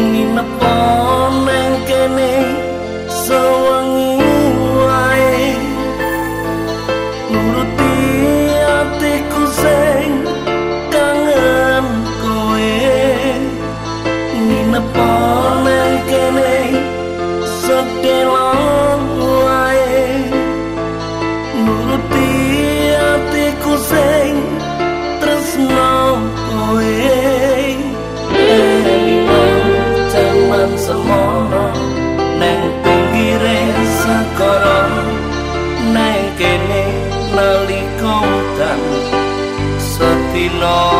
nginep ana kene. Semono neng pinggire sakara neng kene nalika udan. Sedina